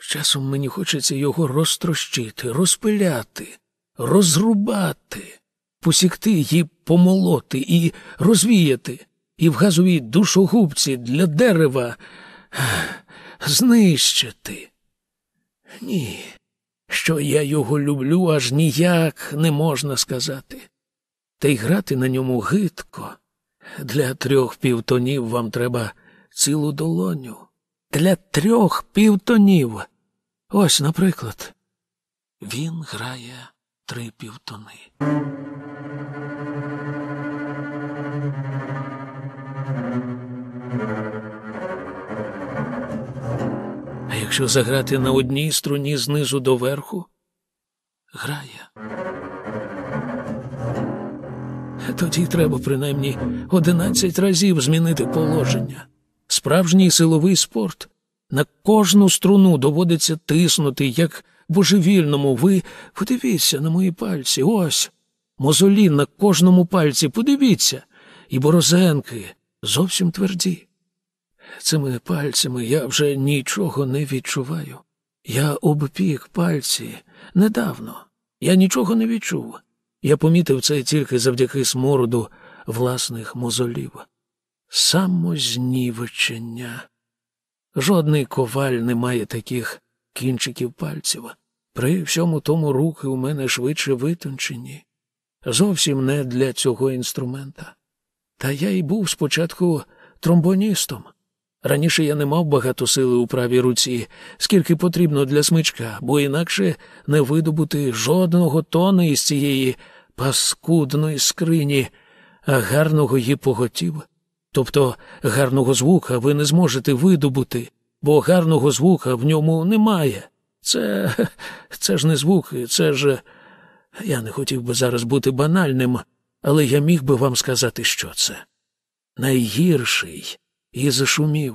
Часом мені хочеться його розтрощити, розпиляти, розрубати, посікти і помолоти, і розвіяти, і в газовій душогубці для дерева знищити. Ні, що я його люблю, аж ніяк не можна сказати. Та й грати на ньому гидко. Для трьох півтонів вам треба цілу долоню. Для трьох півтонів. Ось, наприклад, він грає три півтони. Якщо заграти на одній струні знизу до верху, грає. Тоді треба принаймні одинадцять разів змінити положення. Справжній силовий спорт. На кожну струну доводиться тиснути, як божевільному. Ви подивіться на мої пальці. Ось. Мозолі на кожному пальці, подивіться, і борозенки зовсім тверді. Цими пальцями я вже нічого не відчуваю. Я обпік пальці недавно. Я нічого не відчув. Я помітив це тільки завдяки смороду власних мозолів. Самознівечення. Жодний коваль не має таких кінчиків пальців. При всьому тому руки у мене швидше витончені. Зовсім не для цього інструмента. Та я й був спочатку тромбоністом. Раніше я не мав багато сили у правій руці, скільки потрібно для смичка, бо інакше не видобути жодного тона із цієї паскудної скрині, а гарного її поготів. Тобто гарного звука ви не зможете видобути, бо гарного звука в ньому немає. Це це ж не звуки, це ж. Я не хотів би зараз бути банальним, але я міг би вам сказати, що це. Найгірший і зашумів.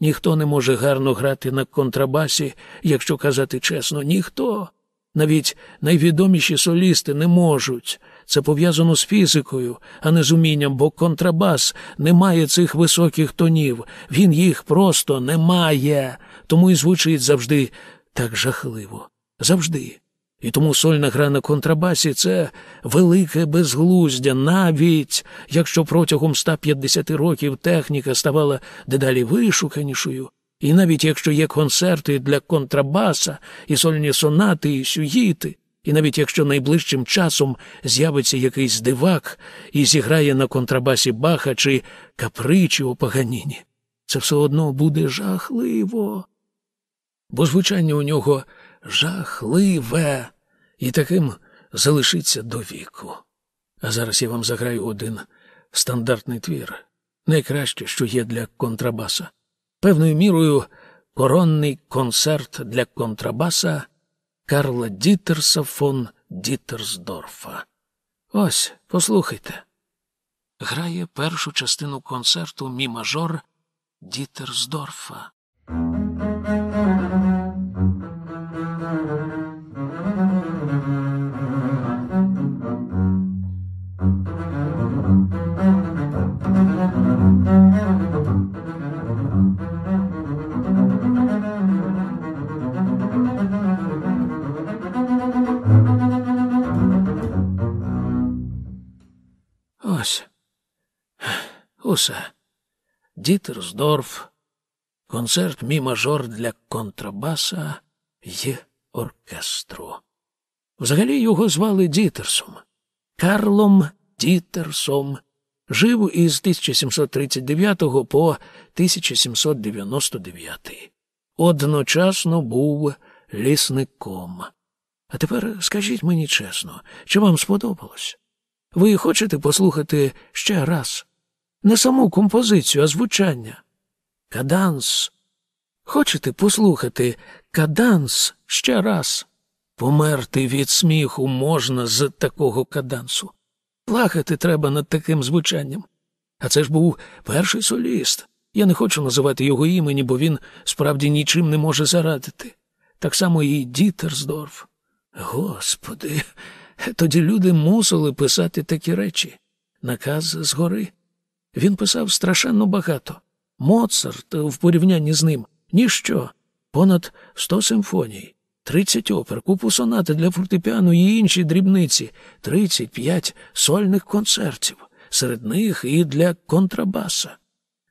Ніхто не може гарно грати на контрабасі, якщо казати чесно, ніхто. Навіть найвідоміші солісти не можуть. Це пов'язано з фізикою, а не з умінням, бо контрабас не має цих високих тонів. Він їх просто не має. Тому і звучить завжди так жахливо. Завжди. І тому сольна гра на контрабасі це велике безглуздя, навіть якщо протягом 150 років техніка ставала дедалі вишуканішою, і навіть якщо є концерти для контрабаса, і сольні сонати, і сюїти, і навіть якщо найближчим часом з'явиться якийсь дивак і зіграє на контрабасі Баха чи капричі у Паганіні, це все одно буде жахливо. Бо звучання у нього жахливе, і таким залишиться до віку. А зараз я вам заграю один стандартний твір, найкраще, що є для контрабаса. Певною мірою коронний концерт для контрабаса Карла Дітерса фон Дітерсдорфа. Ось, послухайте. Грає першу частину концерту Мі мажор Дітерсдорфа. Дітерсдорф, концерт мі мажор для контрабаса і оркестру. Взагалі його звали Дітерсом, Карлом Дітерсом. Жив із 1739 по 1799. Одночасно був лісником. А тепер скажіть мені чесно, чи вам сподобалось? Ви хочете послухати ще раз? Не саму композицію, а звучання. Каданс. Хочете послухати каданс ще раз? Померти від сміху можна з такого кадансу. Плакати треба над таким звучанням. А це ж був перший соліст. Я не хочу називати його імені, бо він справді нічим не може зарадити. Так само і Дітерсдорф. Господи, тоді люди мусили писати такі речі. Наказ згори. Він писав страшенно багато. Моцарт в порівнянні з ним ніщо. Понад сто симфоній, тридцять опер, купу сонати для фортепіано і інші дрібниці, тридцять п'ять сольних концертів, серед них і для контрабаса.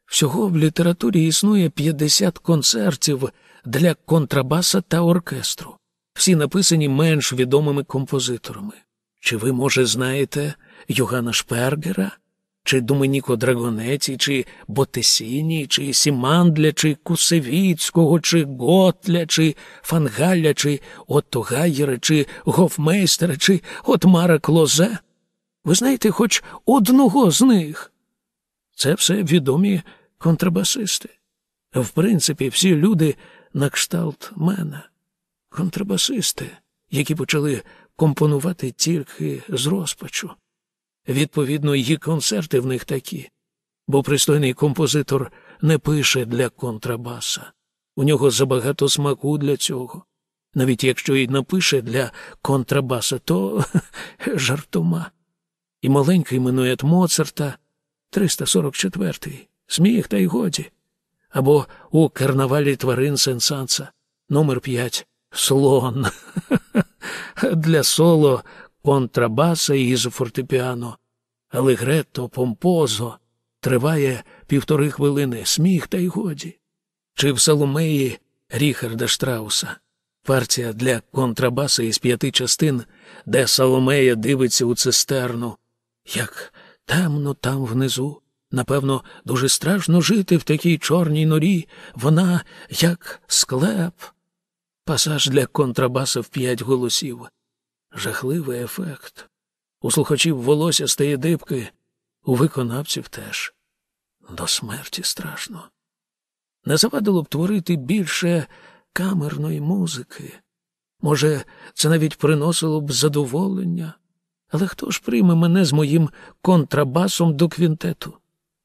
Всього в літературі існує 50 концертів для контрабаса та оркестру всі написані менш відомими композиторами. Чи ви, може, знаєте Йогана Шпергера, чи Доменіко Драгонеті, чи Ботесіні, чи Сімандля, чи Кусевіцького, чи Готля, чи Фангалля, чи Отто Гайєра, чи Гофмейстера, чи Отмара Клозе? Ви знаєте хоч одного з них? Це все відомі контрабасисти. В принципі, всі люди на кшталт мене, контрабасисти, які почали компонувати тільки з розпачу. Відповідно, її концерти в них такі, бо пристойний композитор не пише для контрабаса. У нього забагато смаку для цього. Навіть якщо й напише для контрабаса, то жартома. І маленький минует Моцарта 344-й, сміх та й годі. Або у карнавалі тварин Сенсанса номер 5 слон для соло контрабаса із фортепіано. Алегретто помпозо триває півтори хвилини сміх та й годі. Чи в Соломеї Ріхарда Штрауса партія для контрабаса із п'яти частин, де Соломея дивиться у цистерну. Як темно там внизу. Напевно, дуже страшно жити в такій чорній норі. Вона як склеп. Пасаж для контрабаса в п'ять голосів. Жахливий ефект. У слухачів волосся стає дибки, у виконавців теж. До смерті страшно. Не завадило б творити більше камерної музики. Може, це навіть приносило б задоволення. Але хто ж прийме мене з моїм контрабасом до квінтету?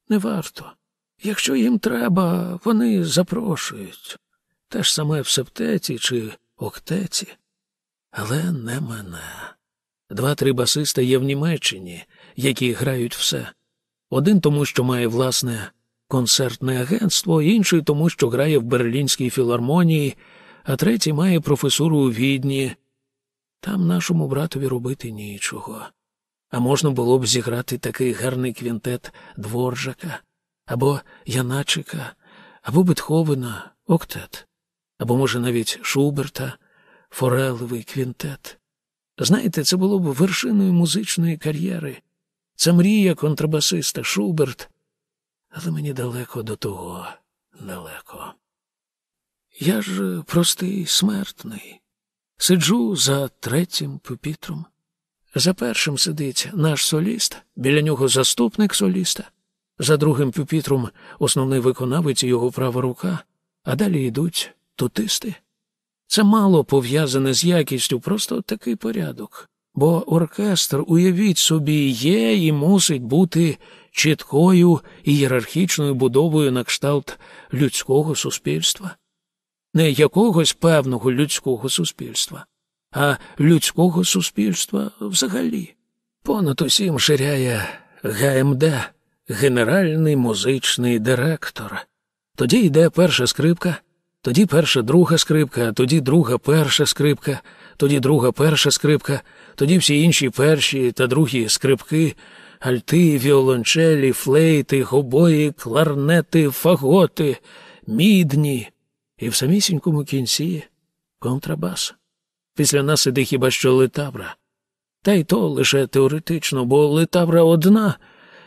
Не варто. Якщо їм треба, вони запрошують. Те ж саме в септеті чи октеті. Але не мене. Два-три басиста є в Німеччині, які грають все. Один тому, що має власне концертне агентство, інший тому, що грає в Берлінській філармонії, а третій має професуру у відні. Там нашому братові робити нічого. А можна було б зіграти такий гарний квінтет Дворжака, або Яначика, або Бетховена, Октет, або, може, навіть Шуберта, Форелевий квінтет. Знаєте, це було б вершиною музичної кар'єри. Це мрія контрабасиста Шуберт, але мені далеко до того, далеко. Я ж простий смертний. Сиджу за третім пюпітром. За першим сидить наш соліст, біля нього заступник соліста, за другим пюпітром основний виконавець і його права рука, а далі йдуть тутисти. Це мало пов'язане з якістю, просто такий порядок. Бо оркестр, уявіть собі, є і мусить бути чіткою ієрархічною будовою на кшталт людського суспільства не якогось певного людського суспільства, а людського суспільства взагалі. Понад усім ширяє ГМД, генеральний музичний директор. Тоді йде перша скрипка, тоді перша друга скрипка, тоді друга перша скрипка, тоді друга перша скрипка, тоді всі інші перші та другі скрипки, альти, віолончелі, флейти, гобої, кларнети, фаготи, мідні і в самісінькому кінці контрабас. Після нас іде хіба що литавра. Та й то лише теоретично, бо литавра одна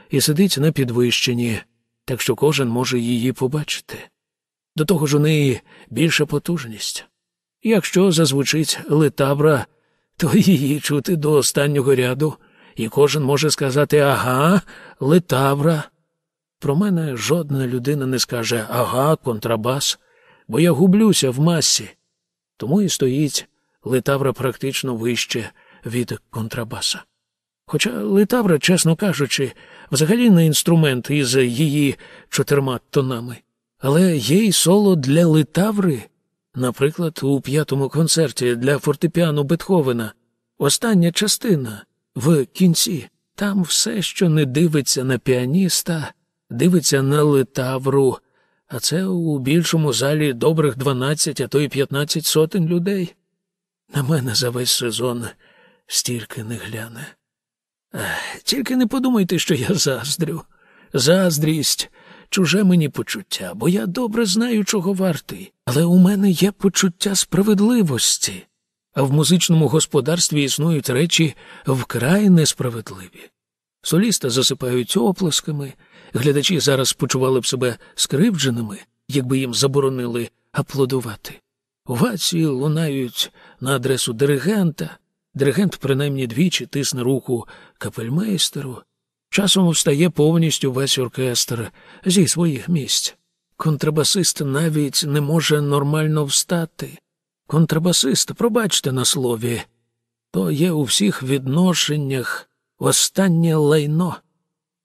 і сидить на підвищенні, так що кожен може її побачити. До того ж у неї більша потужність. Якщо зазвучить литавра, то її чути до останнього ряду, і кожен може сказати ага, литавра. Про мене жодна людина не скаже ага, контрабас бо я гублюся в масі. Тому і стоїть литавра практично вище від контрабаса. Хоча литавра, чесно кажучи, взагалі не інструмент із її чотирма тонами, але є й соло для литаври, наприклад, у п'ятому концерті для фортепіано Бетховена, остання частина в кінці. Там все, що не дивиться на піаніста, дивиться на литавру, а це у більшому залі добрих дванадцять, а то й п'ятнадцять сотень людей. На мене за весь сезон стільки не гляне. Тільки не подумайте, що я заздрю. Заздрість, чуже мені почуття, бо я добре знаю, чого вартий. Але у мене є почуття справедливості, а в музичному господарстві існують речі вкрай несправедливі. Соліста засипають оплесками. Глядачі зараз почували б себе скривдженими, якби їм заборонили аплодувати. Овації лунають на адресу диригента. Диригент принаймні двічі тисне руку капельмейстеру. Часом встає повністю весь оркестр зі своїх місць. контрабасист навіть не може нормально встати. Контрабасист, пробачте на слові, то є у всіх відношеннях останнє лайно.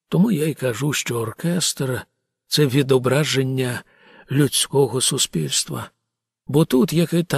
Тому я й кажу, що оркестр це відображення людського суспільства. Бо тут, як і там,